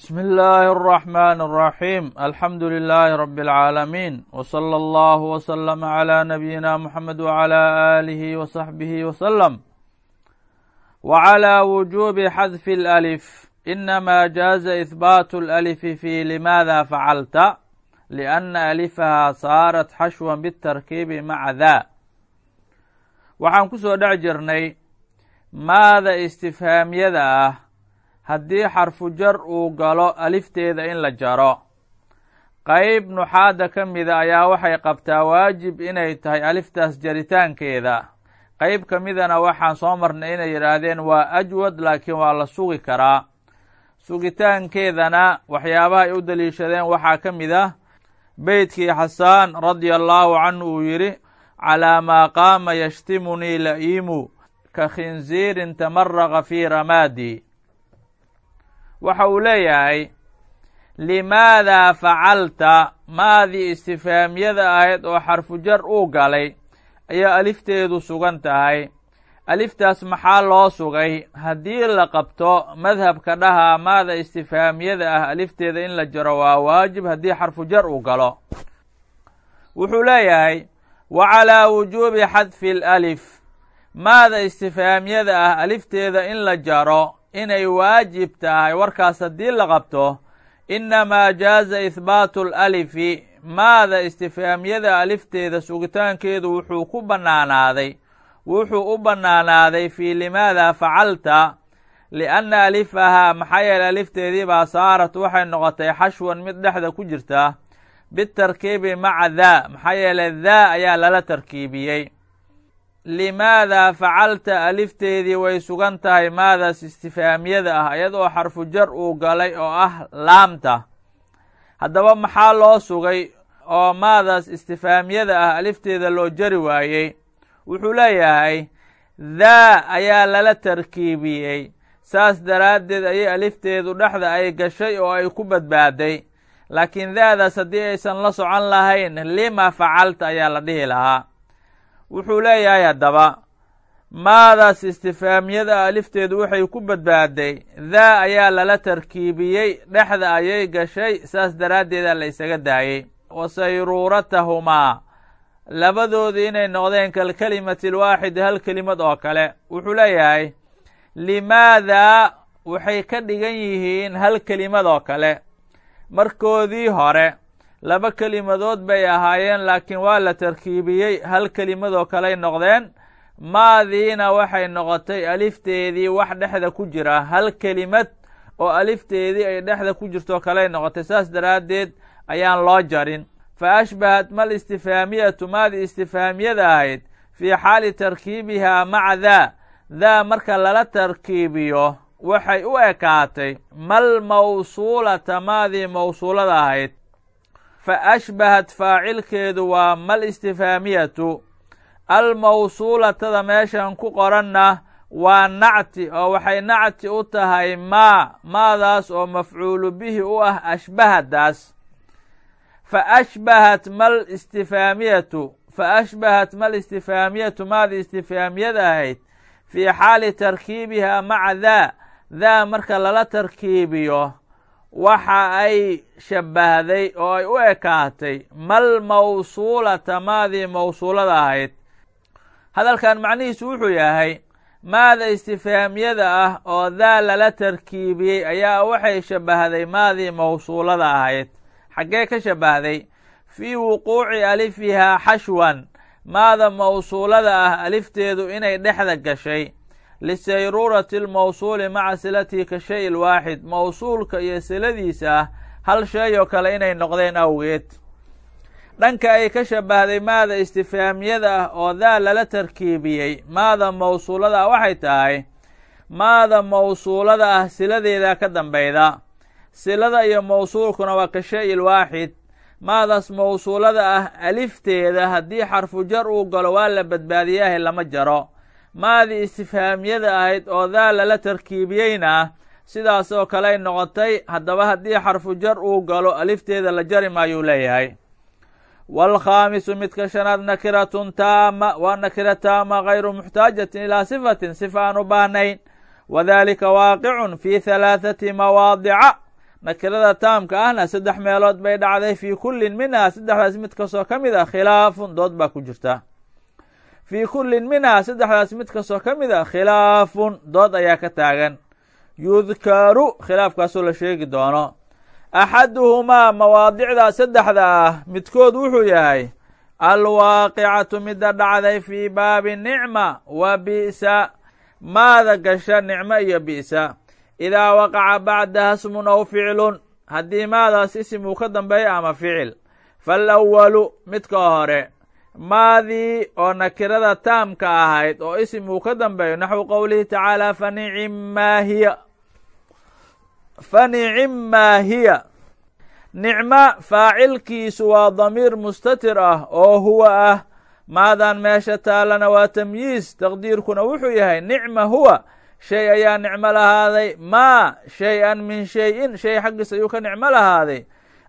بسم الله الرحمن الرحيم الحمد لله رب العالمين وصلى الله وسلم على نبينا محمد وعلى آله وصحبه وسلم وعلى وجوب حذف الألف إنما جاز إثبات الألف في لماذا فعلت لأن ألفها صارت xashوا بالتركيب مع ذا waxaan ku soo dhec jirnay maada istifhaamyada ah haddii xarfu jar uu galo alifteeda in la jaro. Qeyb nuxaada ka mida ayaa waxay qabtaa waajib inay tahay aliftaas jaritaankeeda. Qeyb ka midana waxaan soo marnay inay yidhaahdeen waa ajwad laakiin waa la sugi karaa. Sugitaankeedana waxyaabaha ay u daliishadeen. Waxaa ka mid ah beytkii xasaan radia allaahu canhu uu yidhi calaa maa qaama yashtimunii la'iimu ka khinziirin tamaraqa fii ramaadi waxa uu leeyahay limaadaa facalta maadii istifhaamyada ahayd oo xarfu jar uu galay ayaa alifteedu sugan tahay. Aliftaas maxaa loo sugay? Haddii la qabto madhabka dhaha maada istifhaamyada ah alifteeda in la jaro waa waajib haddii xarfu jar uu galo. Wuxuu leeyahay wa calaa wujuubi xadfi lalif maada istifhaamyada ah alifteeda in la jaro inay waajib tahay warkaas haddii la qabto innamaa jaaza ihbaatu lalifi maada istifhaamyada alifteeda sugitaankeedu wuxuu ku bannaanaaday wuxuu u bannaanaaday fii limaada facalta lianna alifahaa maxaa yeele alifteedii baa saarat waxay noqotay xashwan mid dhexda ku jirta bitarkiibi maca daa maxaa yeele daa ayaa lala tarkiibiyey limaadaa facalta alifteedii way sugan tahay maadaas istifhaamyada ah iyadoo xarfu jar uu galay oo ah laamta. Haddaba maxaa loo sugay oo maadaas istifhaamyada ah alifteeda loo jari waayey? Wuxuu leeyahay daa ayaa lala tarkiibiyey. Saas daraaddeed ayay alifteedu dhexda ay gashay oo ay ku badbaaday. Laakiin daadaas haddii aysan la socon lahayn lima facalta? ayaa la dhihi lahaa wuxuu leeyahay haddaba maadaas istifhaamyada alifteedu waxay ku badbaaday daa ayaa lala tarkiibiyey dhexda ayay gashay saas daraaddeeda la isaga daayey. Wa sayruuratahumaa labadoodii inay noqdeen kalkelimati alwaaxid hal kelimad oo kale. Wuxuu leeyahay limaadaa waxay ka dhigan yihiin hal kelimad oo kale. Markoodii hore laba kelimadood bay ahaayeen laakiin waa la tarkiibiyey. Hal kelimadoo kaley noqdeen maadiina waxay noqotay alifteedii wax dhexda ku jira. Hal kelimad oo alifteedii ay dhexda ku jirto kaley noqotay saas daraaddeed ayaan loo jarin. Fa ashbahat mal istifhaamiyatu maadii istifhaamiyada ahayd fii xaali tarkiibihaa maca daa. Daa marka lala tarkiibiyo waxay u ekaatay mal mawsuulata maadii mawsuulada ahayd fa ashbahat faacilkeedu waa mal istifhaamiyatu almawsuulatada meeshan ku qoranna waa nacti oo waxay nacti u tahay maa maadaas oo mafcuulu bihi u ah ashbahadaas fa ashbahat mal istifhaamiyatu fa ashbahat mal istifhaamiyatu maadii istifhaamiyada ahayd fii xaali tarkiibihaa maca daa daa marka lala tarkiibiyo waxa ay shabbahday oo ay u ekaatay mal mawsuulata maadii mawsuulada ahayd. Hadalkan macnihiisu wuxuu yahay maada istifhaamyada ah oo daa lala tarkiibiyey ayaa waxay shabbahday maadii mawsuulada ahayd. Xaggee ka shabbahday fii wuquuci alifihaa xashwan maada mawsuulada ah alifteedu inay dhexda gashay lisayruurati lmawsuuli maca silatihi ka shay lwaaxid mawsuulka iyo siladiisa ah hal shay oo kale inay noqdeen awgeed dhanka ay ka shabbahday maada istifhaamyada ah oo daa lala tarkiibiyey maada mawsuulada ah waxay tahay maada mawsuulada ah siladeeda ka dambeyda silada iyo mawsuulkuna waa ka shay lwaaxid maadaas mawsuulada ah alifteeda haddii xarfu jar uu galo waa la badbaadiyahay lama jaro maadii istifhaamyada ahayd oo daa lala tarkiibiyeyna sidaas oo kaley noqotay haddaba haddii xarfu jar uu galo alifteeda la jari maayuu leeyahay waalkhaamisu midka shanaad nakiratun taama waa nakira taama gayru muxtaajatin ilaa sifatin sifa aan u baahnayn. Wadalika waaqicun fi halaathati mawaadica. Nakirada taamka ahna saddex meelood bay dhacday fii kullin minhaa saddexdaas mid kastoo ka mid a khilaafun dood baa ku jirta fii kullin minhaa saddexdaas mid kastoo ka mid a khilaafun dood ayaa ka taagan. Yudkaru khilaafkaasoo la sheegi doono. Axaduhumaa mawaadicdaa saddexda ah midkood wuxuu yahay alwaaqicatu midda dhacday fii baabi nicma wa bi'sa. Maada gasha nicmo iyo bi'sa. Idaa waqaca bacdaha smun aw ficlun haddii maadaas isim uu ka dambeeyo ama ficil. Faalawalu midka hore maadii oo nakirada taamka ahayd oo isim uu ka dambeeyo naxwu qowlihi tacaala fanicimmaa hiya. Fanicimmaa hiya. Nicmo faacilkiisu waa damiir mustatir ah oo huwa ah. Maadan meesha taalana waa tamyiis taqdiirkuna wuxuu yahay nicma huwa. Shay ayaa nicmo lahaaday. Maa shay-an min shay-in. Shay xaggiis ayuu ka nicmo lahaaday.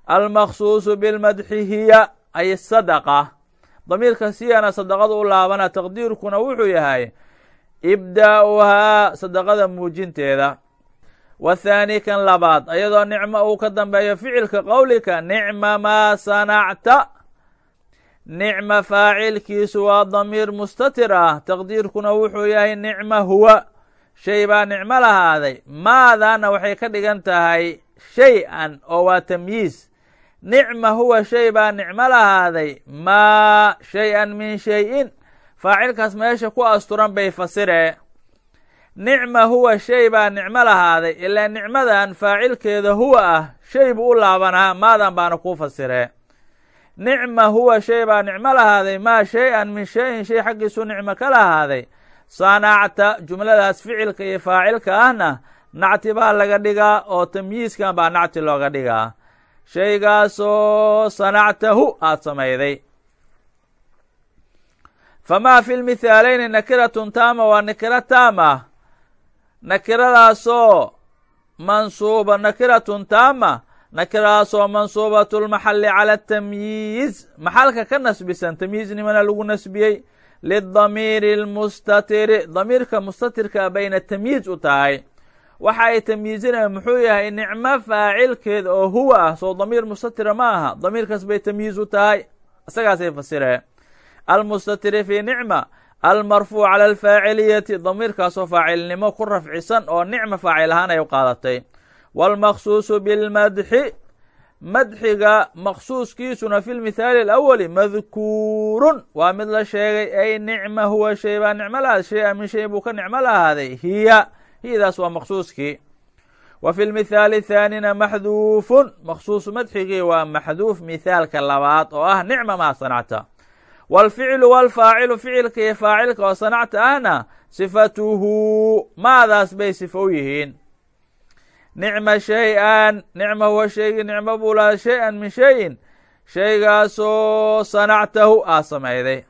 Almaqsuusu bilmadxi hiya ay sadaqa damiirka siyana sadaqadu u laabana taqdiirkuna wuxuu yahay ibdaa'uhaa sadaqada muujinteeda. Wathaani kan labaad ayadoo nicmo uu ka dambeeyo ficilka qowlika nicma maa sanacta. Nicma faacilkiisu waa damiir mustatir ah taqdiirkuna wuxuu yahay nicma huwa. Shay baa nicmo lahaaday. Maadaana waxay ka dhigan tahay shay-an oo waa tamyiis nicma huwa shay baa nicmo lahaaday maa shay-an min shay-in. Faacilkaas meesha ku asturan bay fasiree nicma huwa shay baa nicmo lahaaday ilaa nicmadan faacilkeeda huwa ah shay buu u laabanaa maadan baana kuu fasiree nicma huwa shay baa nicmo lahaaday maa shay-an min shayin shay xaggiisu nicmo ka lahaaday sanacta jumladaas ficilka iyo faacilka ahna nacti baa laga dhigaa oo tamyiiskan baa nacti looga dhigaa shaygaasoo sanactahu aada samayday. Famaa fi lmithaalayni nakiratun taama waa nakiro taam ah nakiradaasoo mansuuba nakiratun taama. Nakiradaasoo mansuubatu lmaxali cala tamyiiz. Maxalka ka nasbisan tamyiiznimana lagu nasbiyey. Lidamiiri lmustatiri damiirka mustatirka bayna tamyiiz u tahay waxa ay tamyiizinaya muxuu yahay nicmo faacilkeed oo huwa ah soo damiir mustatira ma aha. Damiirkaas bay tamyiiz u tahay. Isagaasay fasireen almustatiri fi nicma almarfuuc cala alfaaciliyati. Damiirkaasoo faacilnimo ku rafcisan oo nicma faacil ahaan ay u qaadatay. Wاlmaqsuusu bilmadxi. Madxiga maqsuuskiisuna fi lmithaali alawali madkuurun. Waa mid la sheegay ay nicma huwa shay baa nicmo lahaad shay-a min shay buu ka nicmo lahaaday. Hiya hiyadaas waa maqsuuskii wa fi lmithaali thaanina maxduufun. Maqsuusu madxigii waa maxduuf mithaalka labaad oo ah nicma maa sanacta. Wاlficlu wاlfaacilu ficilka iyo faacilka oo sanacta ahna sifatuhu maadaas bay sifo u yihiin. Nicma shay-an nicma huwa shaygii nicmo buu lahaa shay-an min shayin. Shaygaasoo sanactahu aa samayday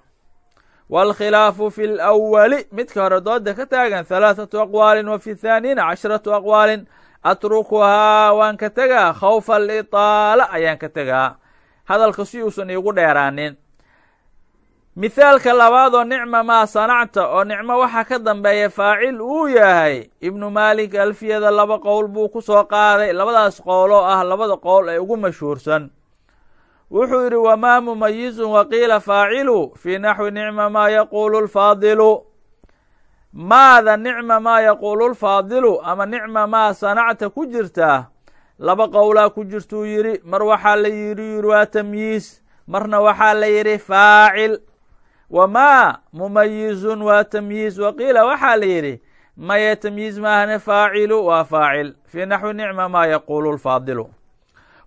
waalkhilaafu fi alawali midka hore dooda ka taagan halaathatu aqwaalin wa fi thaaniina casharatu aqwaalin atrukuhaa waan ka tegaa khawfa alitaala ayaan ka tegaa hadalka si uusan iigu dheeraanin mithaalka labaadoo nicma maa sanacta oo nicmo waxaa ka dambeeya faacil uu yahay ibnu maalik alfiyada laba qowl buu ku soo qaaday labadaas qowl oo ah labada qowl ee ugu mashhuursan wuxuu yidhi wamaa mumayizun waqiila faacilu fii naxwi nicma maa yaquulu lfaadilu maada nicma maa yaquulu lfaadilu ama nicma maa sanacta ku jirtaa laba qowlaa ku jirtuu yidhi mar waxaa la yidhi yidhi waa tamyiis marna waxaa la yidhi faacil. Wamaa mumayizun waa tamyiiz waqiila waxaa la yidhi maya tamyiiz maahne faacilu waa faacil fii naxwi nicma maa yaquulu lfaadilu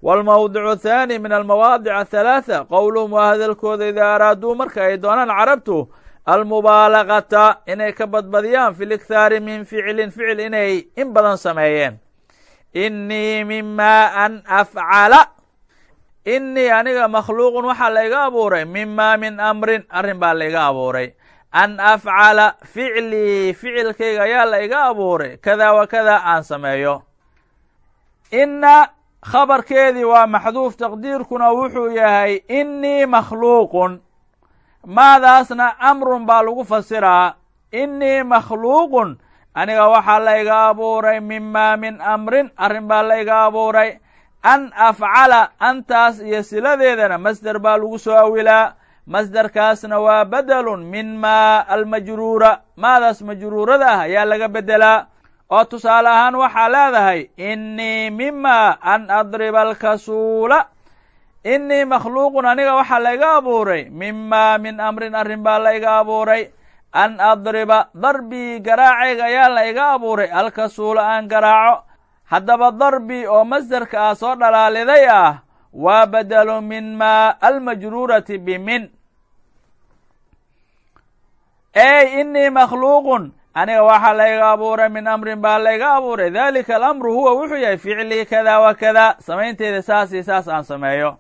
wاlmawdicu thaani min almawaadic athalaatha qowluhum waa hadalkooda idaa araaduu marka ay doonaan carabtu almubaalagata inay ka badbadiyaan fi likhaari min ficlin ficil inay in badan sameeyeen inii mima an afcala inii aniga makhluuqun waxaa layga abuuray mima min amrin arrin baa layga abuuray an afcala ficlii ficilkayga ayaa layga abuuray kada wa kada aan sameeyo khabarkeedii waa maxduuf taqdiirkuna wuxuu yahay inii makhluuqun. Maadaasna amrun baa lagu fasiraa inii makhluuqun. Aniga waxaa layga abuuray mima min amrin. Arrin baa layga abuuray an afcala. Antaas iyo siladeedana masder baa lagu soo awilaa masderkaasna waa bedelun min maa almajruura. Maadaas majruurada ah ayaa laga bedelaa oo tusaale ahaan waxaa leedahay innii mima an adriba alkasuula. Innii makhluuqun aniga waxaa layga abuuray mimaa min amrin arrin baa layga abuuray. An adriba darbii garaacayga ayaa layga abuuray alkasuula aan garaaco. Haddaba darbi oo masderka ah soo dhalaaliday ah waa bedelo min maa almajruurati bimin ey innii makhluuqun aniga waxaa layga abuuray min amrin baa layga abuuray. Dalika alamru huwa wuxuu yahay ficlii kada wa kada samaynteeda saas iyo saas aan sameeyo.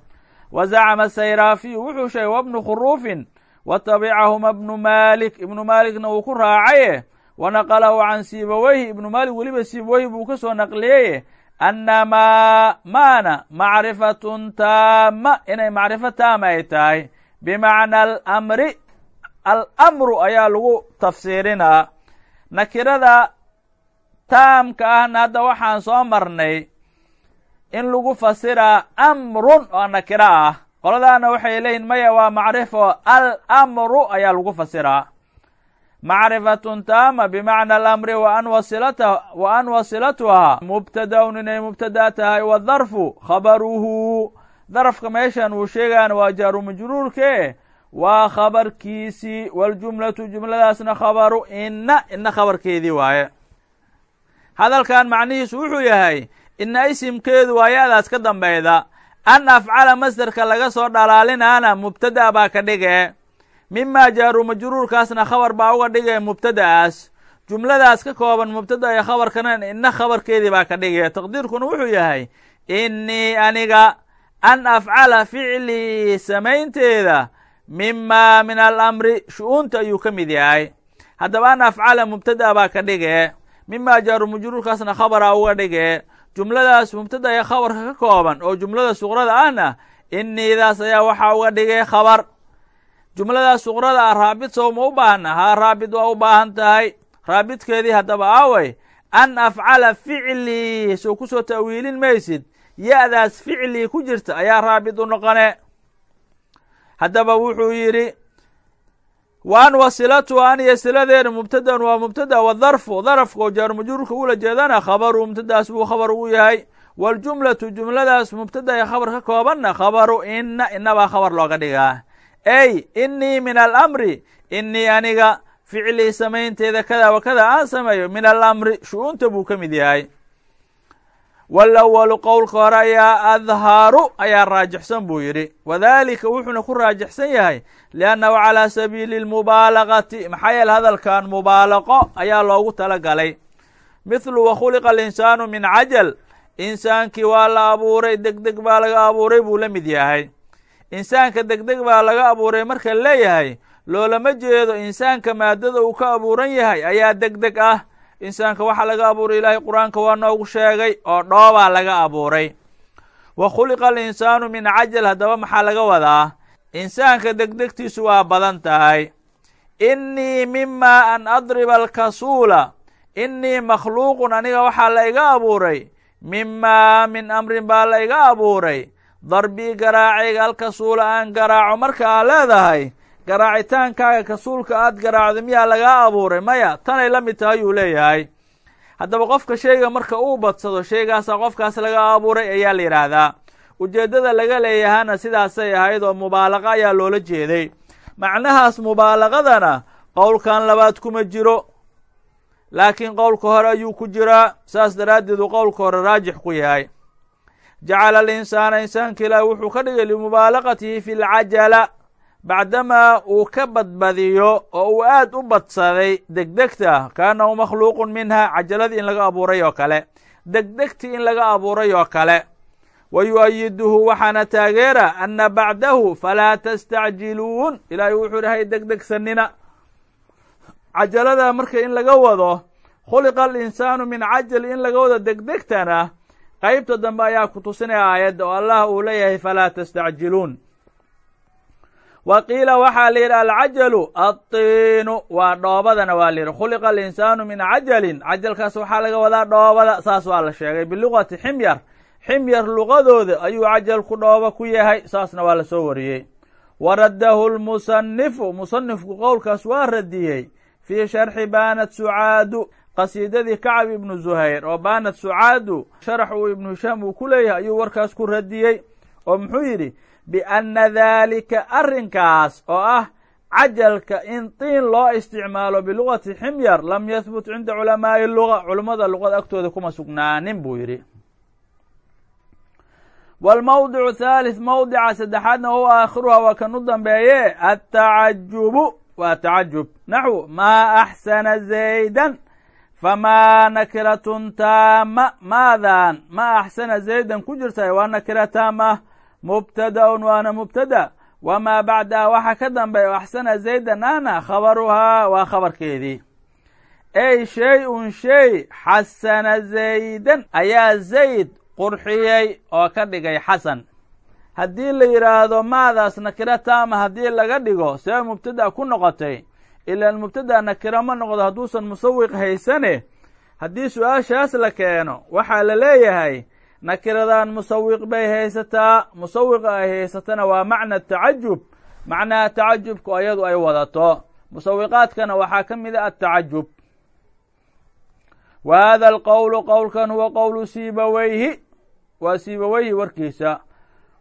Wa zacama sayraafiyu wuxuu sheegay wabnu khuruufin wa tabicahuma bnu maalik. Ibnu maalikna wuu ku raacaye wa naqalahu can siibaweyhi ibnu maalik weliba siibaweyhi buu ka soo naqliyeye anna maa maana macrifatun taama inay macrifo taama ay tahay. Bimacna alamri alamru ayaa lagu tafsiirinaa nakirada taamka ahna hadda waxaan soo marnay in lagu fasiraa amrun oo nakiro ah. Qoladaana waxay leeyihiin maya waa macrifo. Alamru ayaa lagu fasiraa macrifatun taama bimacna alamri wa an wa wasilatuhaa mubtadaun inay mubtada tahay wadarfu khabaruhu. Darafka meeshan uu sheegaana waa jaaru majruurke waa khabarkiisii waljumlatu jumladaasna khabaru ina ina khabarkeedii waaye. Hadalkan macnihiisu wuxuu yahay ina isimkeedu waa ya-daas ka dambeyda an afcala masderka laga soo dhalaalinaana mubtada baa ka dhige mimaa jaaru majruurkaasna khabar baa uga dhige mubtada'aas jumladaas ka kooban mubtada iyo khabarkana ina khabarkeedii baa ka dhige taqdiirkuna wuxuu yahay innii aniga an afcala ficlii samaynteeda mima min alamri shu-uunta ayuu ka mid yahay. Haddaba an afcala mubtada baa ka dhige mimaa jaaru majruurkaasna khabara uga dhige jumladaas mubtada iyo khabarka ka kooban oo jumlada suqrada ahna iniidaas ayaa waxaa uga dhigay khabar. Jumladaas suqrada ah raabid sow ma u baahna? Haa raabid waa u baahan tahay. Raabidkeedii haddaba aaway an afcala ficlii sow ku soo ta'wiilin maysid. Ya-daas ficlii ku jirta ayaa raabid u noqone haddaba wuxuu yidhi wa an wasilatu an iyo siladeena mubtadan waa mubtada wadarfu darafka oo jaarumajruurka ula jeedana khabaru mubtadaas buu khabar ugu yahay. Waljumlatu jumladaas mubtada ee khabar ka koobanna khabaru ina inabaa khabar looga dhigaa. Ey innii min alamri innii aniga ficlii samaynteeda kada wa kada aan sameeyo min alamri shu-uunta buu ka mid yahay walawalu qowlka hore ayaa adharu ayaa raajixsan buu yidhi. Wadalika wuxuuna ku raajixsan yahay liannahu calaa sabiili lmubaalagati maxaa yeele hadalkan mubaalaqo ayaa loogu tala galay mithlu wa khuliqa alinsaanu min cajal insaankii waa la abuuray deg deg baa laga abuuray buu la mid yahay. Insaanka deg deg baa laga abuuray marka leeyahay loolama jeedo insaanka maadada uu ka abuuran yahay ayaa deg deg ah insaanka waxaa laga abuuray ilaahay qur'aanka waa noogu sheegay oo dhoobaa laga abuuray. Wa khuliqa alinsaanu min cajal haddaba maxaa laga wadaa? Insaanka degdegtiisu waa badan tahay. Innii mima an adriba alkasuula. Innii makhluuqun aniga waxaa layga abuuray. Mimaa min amrin baa layga abuuray. Darbii garaacayga alkasuula aan garaaco marka aa leedahay garaacitaankaaga kasuulka aad garaacdo miyaa lagaa abuuray? Maya tanay la mid tahay yuu leeyahay. Haddaba qofka shayga marka uu badsado shaygaasaa qofkaas laga abuuray ayaa la yidhaahdaa. Ujeeddada laga leeyahana sidaasay ahayd oo mubaalaqa ayaa loola jeeday. Macnahaas mubaalaqadana qowlkan labaad kuma jiro. Laakiin qowlka hore ayuu ku jiraa. Saas daraaddeed uu qowlka hore raajix ku yahay. Jacala alinsaana insaanka ilaahi wuxuu ka dhigay limubaalaqatihi fi lcajala bacdamaa uu ka badbadiyo oo uu aad u badsaday degdegta kaanahu makhluuqun minha cajaladii in laga abuuray oo kale degdegtii in laga abuuray oo kale. Wa yu-ayiduhu waxaana taageera ana bacdahu falaa tastacjiluun. Ilaahay wuxuu dhahay degdegsanina cajalada marka in laga wado khuliqa alinsaanu min cajali in laga wado degdegtana qeybta dambe ayaa ku tusinaya aayadda oo allah uu leeyahay falaa tastacjiluun wa qiila waxaa la yidhi alcajalu adtiinu waa dhoobadana waa la yidhi khuliqa alinsaanu min cajalin. Cajalkaas waxaa laga wadaa dhoobada saas waa la sheegay. Bilugati ximyar. Ximyar luqadooda ayuu cajalku dhooba ku yahay saasna waa la soo wariyey. Wa raddahu lmusanifu musanifku qowlkaas waa radiyey. Fii sharxi baanat sucaadu qasiidadii kacab ibnu zuhayr oo baanat sucaadu sharax uu ibnu hishaam uu ku leeyahay ayuu warkaas ku radiyey. Oo muxuu yidhi bianna daalika arrinkaas oo ah cajalka in tiin loo isticmaalo bilugati ximyar lam yahbut cinda culamaa'i luga culummada luqada agtooda kuma sugnaanin buu yidhi. Wlmawdicu thalith mawdica saddexaadna huwa aakhiruha waa kan u dambeeye atacajubu waa tacajub naxwu maa axsana zaydan famaa nakiratun taama maadan ma axsana zaydan ku jirtay waa nakira taama mubtadaun waana mubtada wamaa bacdaha waxa ka dambeeya o axsana zaydan ana khabaruhaa waa khabarkeedii ey shay-un shay xasana zaydan ayaa zayd qurxiyey oo ka dhigay xasan haddii la yidhaahdo maadaas nakiro taama haddii laga dhigo see mubtada ku noqotay ilaan mubtada nakiro ma noqdo hadduusan musawiq haysane haddii su'aashaas la keeno waxaa la leeyahay nakiradan musawiq bay haysataa. Musawiqa ay haysatana waa macna tacajub. Macnaha tacajubku ayadu ay wadato. Musawiqaadkana waxaa ka mid a atacajub wa hada alqowlu qowlkan huwa qowlu siibaweyhi waa siibaweyhi warkiisa.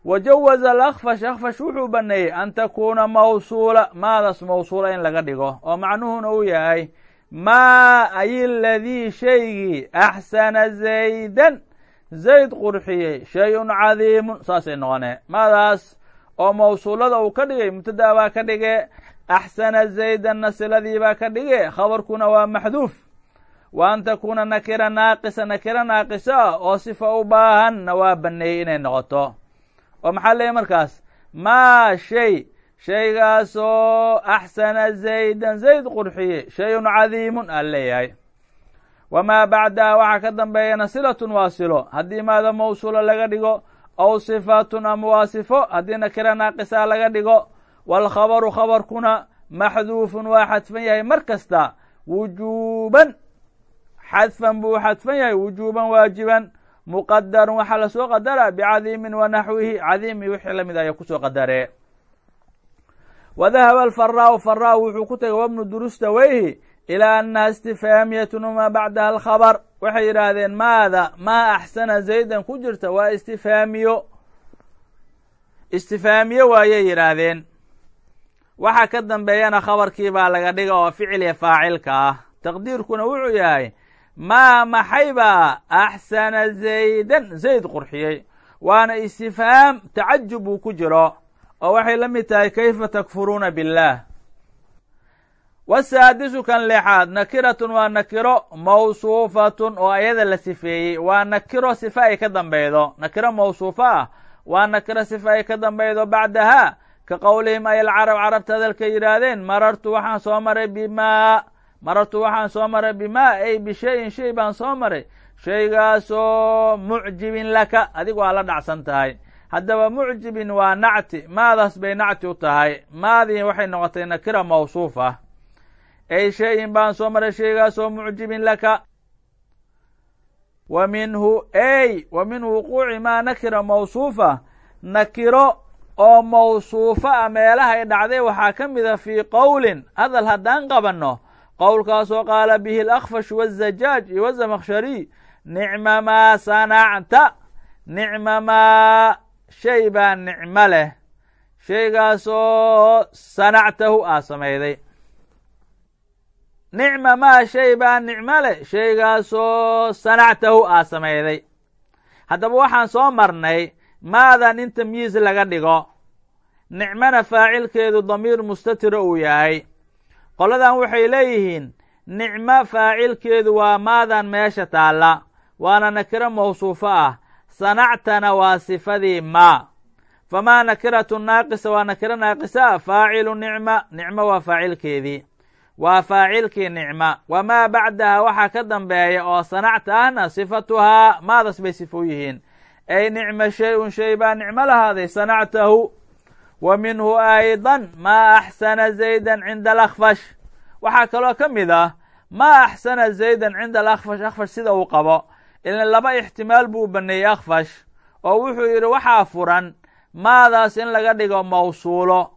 Wa jawaza alakfash akfash wuxuu baneeyey an takuuna mawsuula. Maadaas mawsuula in laga dhigo. Oo macnuhuna uu yahay maa ay ladii shaygii axsana zaydan zayd qurxiyey shay-un cadiimun saasay noqonee maadaas oo mawsuulada uu ka dhigay mubtada baa ka dhige axsana zaydanna siladii baa ka dhige khabarkuna waa maxduuf. Wa an takuuna nakira naaqisa nakira naaqisa oo sifa u baahanna waa baneeyey inay noqoto. Oo maxaa leeyahy markaas? Maa shay shaygaasoo axsana zaydan zayd qurxiye shay-un cadiimun aa leeyahay wamaa bacdaha waxaa ka dambeeyana silatun waa silo haddii maada mawsuula laga dhigo aw sifatun ama waa sifo haddii nakira naaqisa laga dhigo waalkhabaru khabarkuna maxduufun waa xadfan yahay mar kasta. Wujuuban xadfan buu xadfan yahay wujuuban waajiban muqadarun waxaa la soo qadara bicadiimin wa naxwihi cadiimi wixii la mid aya ku soo qadaree wa dahaba alfaraau faraa wuxuu ku tegay wabnu durustaweyhi ilaa annaha istifhaamiyatun wamaa bacdaha alkhabar waxay yidhaahdeen maada maa axsana zaydan ku jirta waa istifhaamiyo istifhaamiyo waayay yidhaahdeen waxa ka dambeeyana khabarkii baa laga dhiga oo ficiliya faacilka ah taqdiirkuna wuxuu yahay maa maxaybaa axsana zaydan zayd qurxiyey waana istifhaam tacajub uu ku jiro oo waxay la mid tahay kayfa takfuruuna biاllah wasaadisu kan lixaad nakiratun waa nakiro mawsuufatun oo ayada la sifeeyey waa nakiro sifa ay ka dambeydo nakiro mawsuufa ah waa nakiro sifa ay ka dambeydo bacdaha. Ka qowlihim ay alcarab carabta hadalka yidhaahdeen marartu waxaan soo maray bimaa marartu waxaan soo maray bimaa ay bishayin shay baan soo maray. Shaygaasoo mucjibin laka. Adigu waa la dhacsan tahay. Haddaba mucjibin waa nacti maadaas bay nacti u tahay. Maadii waxay noqotay nakira mawsuuf ah ay shayin baan soo maray shaygaasoo mucjibin laka. Wa minhu ey wa min wuquuci maa nakira mawsuufa. Nakiro oo mawsuufa a meelahay dhacday waxaa ka mida fii qowlin hadal haddaan qabanno. Qowlkaasoo qaala bihi alakfash wazajaaj iyo wazamakhshariy nicma maa sanacta nicma maa shay baa nicmo leh. Shaygaasoo sanactahu aa samayday nicma maa shay baa nicmo leh shaygaasoo sanactahu aa samayday. Haddaba waxaan soo marnay maadan in tamyiis laga dhigo nicmana faacilkeedu damiir mustatiro uu yahay. Qoladan waxay leeyihiin nicmo faacilkeedu waa maadan meesha taalla waana nakiro mawsuufo ah. Sanactana waa sifadii maa famaa nakiratu naaqisa waa nakiro naaqisa faacilu nicma nicmo waa faacilkeedii waa faacilkii nicma. Wamaa bacdaha waxaa ka dambeeya oo sanacta ahna sifatuhaa maadas bay sifo yihiin. Ay nicma shay-un shay baa nicmo lahaaday sanactahu. Wa minhu aydan maa axsana zaydan cinda alakfash waxaa kaloo ka mid ah maa axsana zaydan cinda alakfash akfash sida uu qabo. Ilan laba ixtimaal buu baneeyey akfash oo wuxuu yidhi waxaa furan maadaas in laga dhigo mawsuulo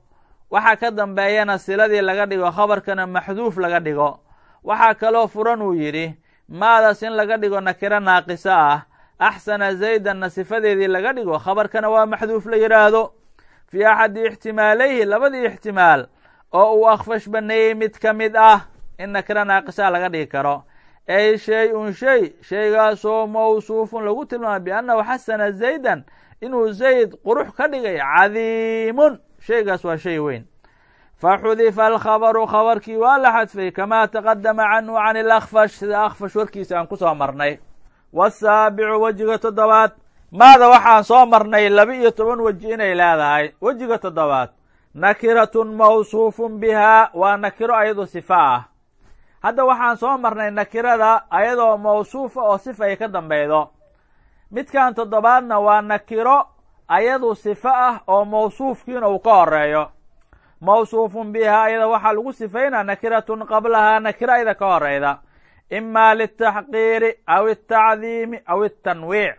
waxa ka dambeeyana siladii laga dhigo khabarkana maxduuf laga dhigo. Waxaa kaloo furan uu yidhi maadaas in laga dhigo nakiro naaqiso ah axsana zaydanna sifadeedii laga dhigo khabarkana waa maxduuf la yidhaahdo fii axadi ixtimaalayhi labadii ixtimaal oo uu akhfash baneeyey mid ka mid ah in nakiro naaqisaa laga dhigi karo. Ay shay-un shay shaygaasoo mawsuufun lagu tilmaamay biannahu xasana zaydan inuu zayd qurux ka dhigay cadiimun shaygaas waa shay weyn. Faxudifa alkhabaru khabarkii waa la xadfay kamaa taqadama canhu can ilakfash sida akfash warkiisa aan ku soo marnay. Wasaabicu wejiga toddobaad. Maada waxaan soo marnay laba iyo toban weji inay leedahay. Wejiga toddobaad. Nakiratun mawsuufun bihaa waa nakiro ayadoo sifa ah. Hadda waxaan soo marnay nakirada ayadoo mawsuufa oo sifa ay ka dambeydo midkan toddobaadna waa nakiro ayadu sifo ah oo mawsuufkiina uu ka horeeyo. Mawsuufun bihaa ayada waxaa lagu sifaynaa nakiratun qablahaa nakiro ayada ka horeyda. Ima liltaxqiiri aw altacdiimi aw altanwiic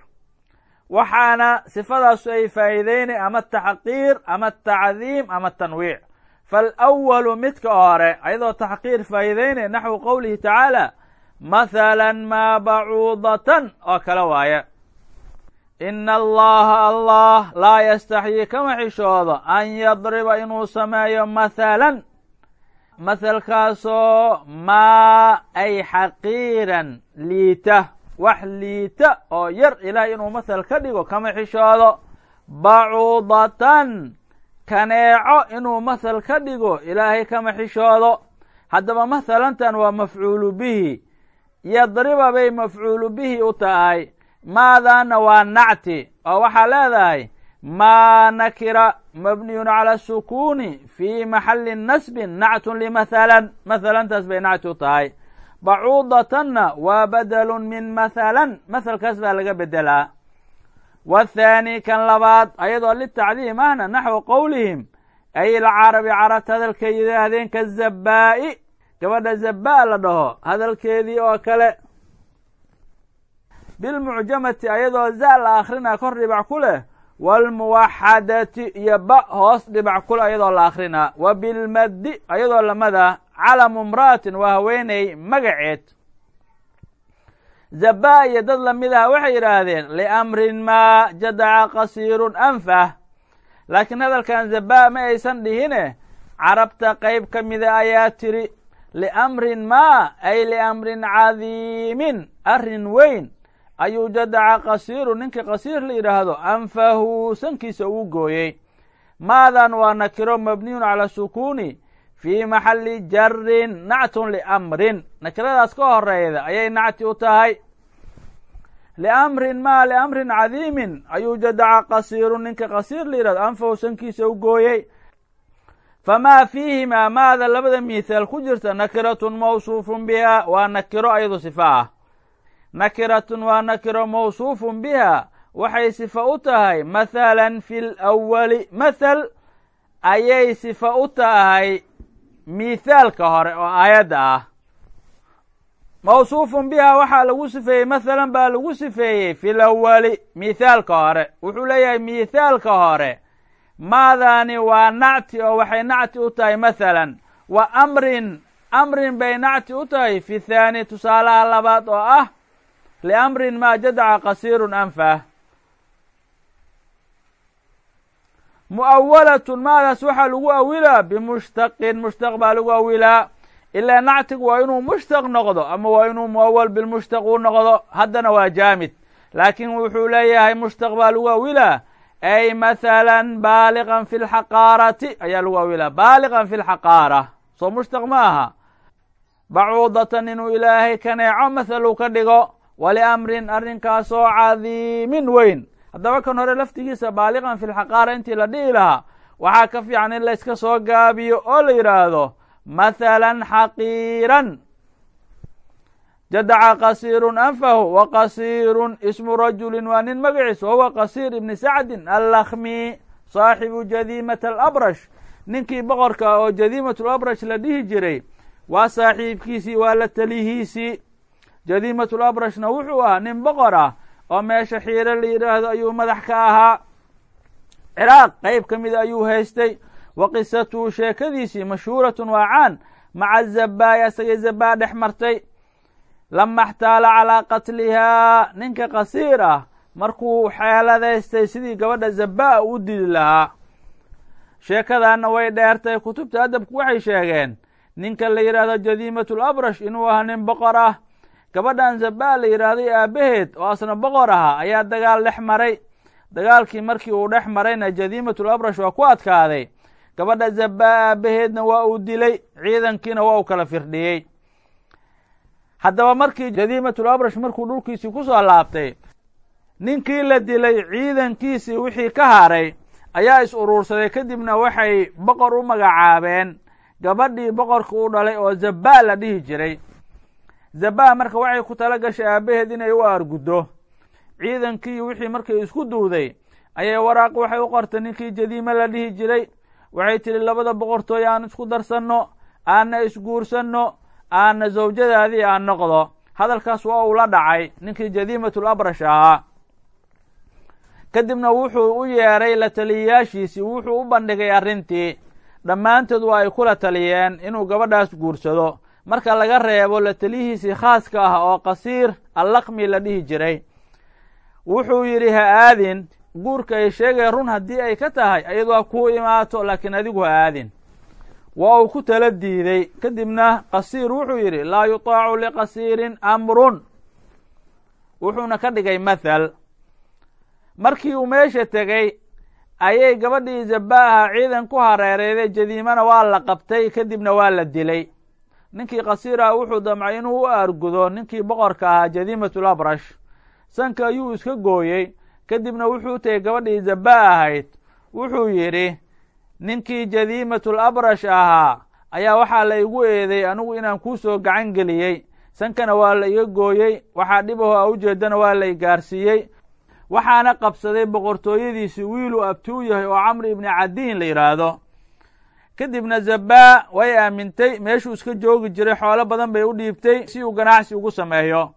waxaana sifadaasu ay faa'iideynay ama taxqiir ama tacdiim ama tanwiic. Faalawalu midka hore ayadoo taxqiir faa'iideynay naxwu qowlihi tacaala mathala maa bacuudatan oo kale waaye ina allaha allah laa yastaxyii kama xishoodo an yadriba inuu sameeyo mathalan. Mathalkaasoo maa ay xaqiiran liita wax liita oo yar ilaah inuu mathal ka dhigo kama xishoodo. Bacuudatan kaneeco inuu mathal ka dhigo ilaahay kama xishoodo. Haddaba mathalantan waa mafcuulu bihi. Yadriba bay mafcuulu bihi u tahay maadaana waa nacti oo waxaa leedahay maa nakira mabniyun cala sukuuni fii maxali nasbin nactun limathalan. Mathalantaas bay nacti u tahay. Bacuudatanna waa badalun min mathalan. Mathalkaas baa laga bedelaa. Wathaani kan labaad ayadoo litacdiim ahna naxwu qowlihim ay ilcarabi carabta hadalkay yidhaahdeen kazabaa'i gabadha zabaa la dhaho hadalkeedii oo kale bilmucjamati ayadoo za la akrinaa kor dhibac ku leh waalmuwaxadati iyo ba hoos dhibac kule ayadoo la akrinaa wa bilmaddi ayadoo lamada calamu imra'atin waa haweeney magaceed zabaa iyo dad la mid ah waxay yidhaahdeen liamrin maa jadaca qasiirun anfah laakiin hadalkan zabaa ma aysan dhihine carabta qeyb ka mida ayaa tiri liamrin maa ay liamrin cadiimin arrin weyn ayuu jadaca qasiiru ninkii qasiir la yidhaahdo anfahu sankiisa uu gooyey. Maadan waa nakiro mabniyun cala sukuuni fii maxali jarin nactun liamrin nakiradaas ka horeyda ayay nacti u tahay. Liamrin maa liamrin cadiimin ayuu jadaca qasiiru ninka qasiir la yidhahdo anfahu sankiisa u gooyey. Famaa fiihimaa maada labada mithaal ku jirta nakiratun mawsuufun biha waa nakiro ayadu sifa ah nakiratun waa nakiro mawsuufun biha waxay sifa u tahay mathalan fi lawali mathal ayay sifa u tahay mithaalka hore oo aayadda ah. Mawsuufun biha waxaa lagu sifeeyey mathalan baa lagu sifeeyey fi lawali mithaalka hore. Wuxuu leeyahay mithaalka hore. Maadaani waa nacti oo waxay nacti u tahay mathalan. Wa amrin amrin bay nacti u tahay. Fi thaani tusaalaha labaad oo ah liamrin maa jadaca qasiirun anfah mu'awalatun maadaas waxaa lagu awilaa bimushtaqin mushtaq baa lagu awilaa ilaa nactigu waa inuu mushtaq noqdo ama waa inuu muawal bilmushtaq uu noqdo haddana waa jaamid laakiin wuxuu leeyahay mushtaq baa lagu awilaa ay mathalan baaliqan fi lxaqaarati ayaa lagu awilaa baaliqan fi lxaqaara soo mushtaq ma aha bacuudatan inuu ilaahay kaneeco mathaluu ka dhigo waliamrin arrinkaasoo cadiimin weyn haddaba kan hore laftigiisa baaliqan fi lxaqaara intii la dhihi lahaa waxaa ka fiican in la iska soo gaabiyo oo la yidhaahdo mathalan xaqiiran jadaca qasiirun anfahu wa qasiirun ismu rajulin waa nin magaciis wahuwa qasiir ibni sacdin allakhmi saaxibu jadiimat alabrash ninkii boqorka oo jadiimat labrash la dhihi jiray waa saaxiibkiisii waa la talihiisii jadiimat labrashna wuxuu ahaa nin boqor ah oo meesha xiiro la yidhaahdo ayuu madax ka ahaa. Ciraaq qeyb ka mida ayuu haystay. Wa qisatuhu sheekadiisii mashhuuratun waa caan. Maca zabaaya isagay zabaa dhex martay. Lama xtaala calaa qatlihaa ninka qasiir ah markuu xeeladaystay sidii gabadha zabaa u dili lahaa. Sheekadaanna way dheertay kutubta adabku waxay sheegeen ninka la yidhaahdo jadiimatul abrash inuu ahaa nin boqor ah gabadhan zabaa la yidhaahday aabbaheed oo asna boqor ahaa ayaa dagaal dhex maray. Dagaalkii markii uu dhex marayna jadiimatul abrash waa ku adkaaday. Gabadha zabaa aabbaheedna waa uu dilay ciidankiina waa uu kala firdhiyey. Haddaba markii jadiimatul abrash markuu dhulkiisii ku soo laabtay ninkii la dilay ciidankiisii wixii ka haray ayaa is uruursaday. Kadibna waxay boqor u magacaabeen. Gabadhii boqorka u dhalay oo zabaa la dhihi jiray zabaa marka waxay ku tala gashay aabbaheed inay u aarguddo ciidankii wixii markay isku duuday ayay waraaq waxay u qortay ninkii jadiime la dhihi jiray waxay tidhi labada boqortooy aan isku darsanno aanna isguursanno aanna zawjadaadii aan noqdo. Hadalkaas waa uu la dhacay ninkii jadiimatul abrash ahaa. Kadibna wuxuu u yeedhay la taliyayaashiisii wuxuu u bandhigay arrintii dhammaantood waa ay kula taliyeen inuu gabadhaas guursado marka laga reebo la taliyihiisii khaaska ah oo qasiir allaqmi la dhihi jiray. Wuxuu yidhi ha aadin. Guurka ay sheegaya run haddii ay ka tahay ayadu ha kuu imaato laakiin adigu ha aadin. Waa uu ku tala diiday. Kadibna qasiir wuxuu yidhi laa yutaacu liqasiirin amrun. Wuxuuna ka dhigay mathal. Markii uu meesha tegey ayay gabadhii zabaaha ciidan ku hareereyday jadiimana waa la qabtay kadibna waa la dilay ninkii qasiiraha wuxuu damcay inuu u aargudo ninkii boqorka ahaa jadiimatul abrash. Sanka ayuu iska gooyey. Kadibna wuxuu tegey gabadhii zabaa ahayd. Wuxuu yidhi ninkii jadiimatul abrash ahaa ayaa waxaa la igu eeday anigu inaan kuu soo gacan geliyey. Sankana waa la iga gooyey. Waxaa dhibaho a ujeedana waa la i waxaana qabsaday boqortooyadiisi wiiluu abtuu yahay oo camri ibni cadiin la yidhaahdo kadibna zabaa way aamintay meeshuu iska joogi jiray xoolo badan bay u dhiibtay si uu ganacsi ugu sameeyo.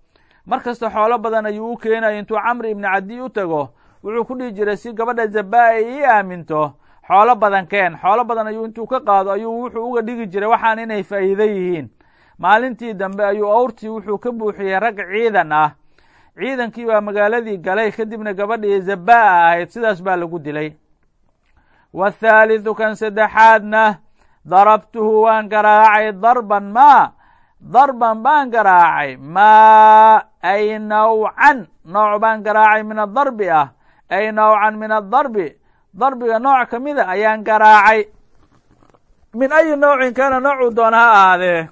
Mar kasta xoolo badan ayuu u keenaya intuu camri ibni cadi u tago. Wuxuu ku dhihi jiray si gabadha zabaa ay ii aaminto xoolo badan keen xoolo badan ayuu intuu ka qaado ayuu wuxuu uga dhigi jiray waxaan inay faa'iido yihiin. Maalintii dambe ayuu awrtii wuxuu ka buuxiyey rag ciidan ah. Ciidankii baa magaaladii galay kadibna gabadhii zabaa ahayd sidaas baa lagu dilay wathaalithu kan saddexaadna darabtuhu waan garaacay darban maa darban baan garaacay maa ay nawcan nooc baan garaacay min adarbi ah ay nawcan min adarbi darbiga nooc ka mida ayaan garaacay min ayi noocin kana noocuu doona ha ahaadee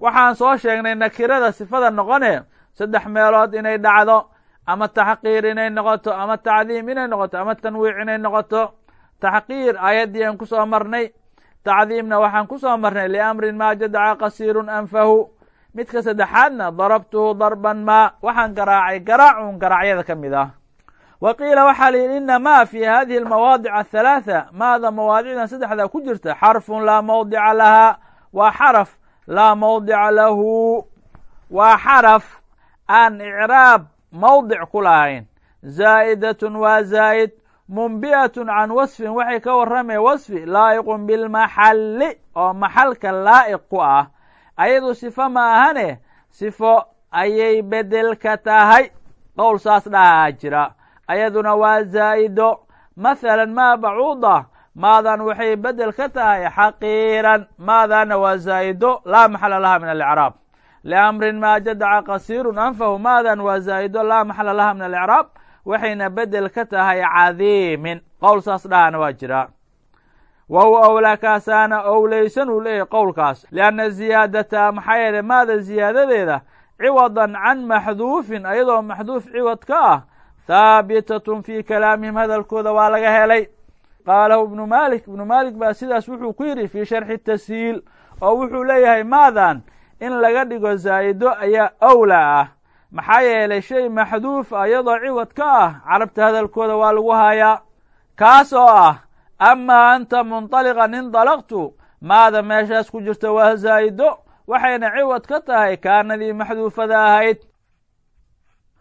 waxaan soo sheegnay nakirada sifada noqone saddex meelood inay dhacdo ama taxqiir inay noqoto ama tacdiim inay noqoto ama tanwiic inay noqoto taxqiir aayaddii aan ku soo marnay tacdiimna waxaan ku soo marnay liamrin maa jadaca qasiirun anfahu midka saddexaadna darabtuhu darban maa waxaan garaacay garaacun garaacyada ka mid ah wa qiila waxaa la yidhi inamaa fi hadihi almawaadic athalaatha maada mawaadicdan saddexda ku jirta xarfun laa mawdica lahaa waa xaraf laa mawdica lahu waa xaraf aan icraab mawdic ku lahayn zaa'idatun waa zaa'id mumbi'atun can wasfin waxay ka warramay wasfi laa'iqun bilmaxalli oo maxalka laa'iq ku ah. Ayadu sifo ma ahane sifo ayay bedel ka tahay. Qowl saas dhahaa jira. Ayaduna waa zaa'ido. Mathalan maa bacuuda maadan waxay bedel ka tahay xaqiiran. Maadaana waa zaa'ido. Laa maxala laha min alicraab liamrin maa jadaca qasiirun anfahu maadan waa zaa'ido. Laa maxala laha min alicraab waxayna bedel ka tahay cadiimin. Qowl saas dhahana waa jiraa wa huwa owlaa kaasaana owleysan uu leeyahy qowlkaas. Lianna ziyaadata maxaa yeeley maada ziyaadadeeda ciwadan can maxduufin ayadoo maxduuf ciwad ka ah haabitatun fii kalaamihim hadalkooda waa laga helay. Qaalahu ibnu malik ibnu malik baa sidaas wuxuu ku yidhi fii sharxi tashiil oo wuxuu leeyahay maadan in laga dhigo zaa'ido ayaa owlaa ah maxaa yeelay shay maxduuf iyadoo ciwad ka ah carabta hadalkooda waa lagu hayaa. Kaas oo ah amaa anta munطaliqan indalaqtu maada meeshaas ku jirta waa zaa'ido waxayna ciwad ka tahay kaanadii maxduufada ahayd.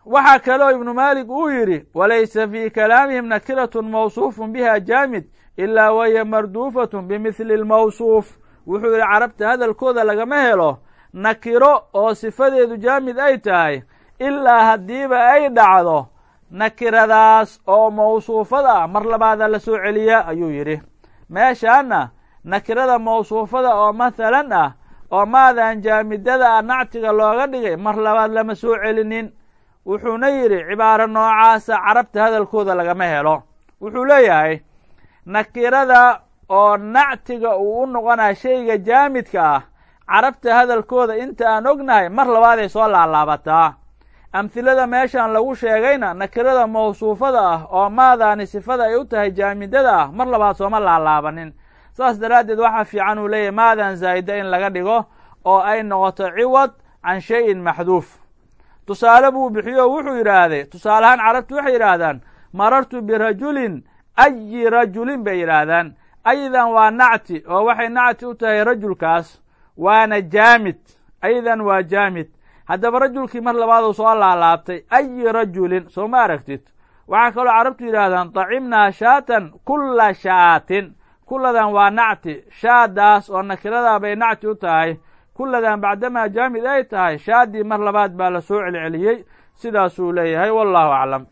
Waxaa kaloo ibnu maalik uu yidhi walaysa fii kalaamihim nakiratun mawsuufun biha jaamid ilaa waya marduufatun bimithli lmawsuuf. Wuxuu yidhi carabta hadalkooda lagama helo nakiro oo sifadeedu jaamid ay tahay ilaa haddiiba ay dhacdo nakiradaas oo mawsuufada mar labaada la soo celiyaa ayuu yidhi. Meeshaana nakirada mawsuufada oo mathalan ah oo maadan jaamidada nactiga looga dhigay mar labaad lama soo celinin. Wuxuuna yidhi cibaaro noocaasa carabta hadalkooda lagama helo. Wuxuu leeyahay nakirada oo nactiga uu u noqonaya shayga jaamidka ah carabta hadalkooda inta aan ognahay mar labaaday soo laalaabataa amhilada meeshan lagu sheegayna nakirada mawsuufada ah oo maadaani sifada ay u tahay jaamidada ah mar labaad sooma laalaabanin. Saas daraaddeed waxaa fiican uu leeyahy maadan zaa'ida in laga dhigo oo ay noqoto ciwad can shayin maxduuf. Tusaale buu bixiyo wuxuu yidhaahday tusaaleahaan carabtu waxay yidhaahdaan marartu birajulin ayi rajulin bay yidhaahdaan. Aydan waa nacti oo waxay nacti u tahay rajulkaas waana jaamid. Aydan waa jaamid haddaba rajulkii mar labaaduu soo laalaabtay ayi rajulin soo ma aragtid? Waxaa kaloo carabtu yidhaahdaan dacimnaa shaatan kulla shaatin. Kulladan waa nacti shaadaas oo nakiradaa bay nacti u tahay. Kulladan bacdamaa jaamid ay tahay shaadii mar labaad baa la soo celceliyey. Sidaasuu leeyahay wallahu aclam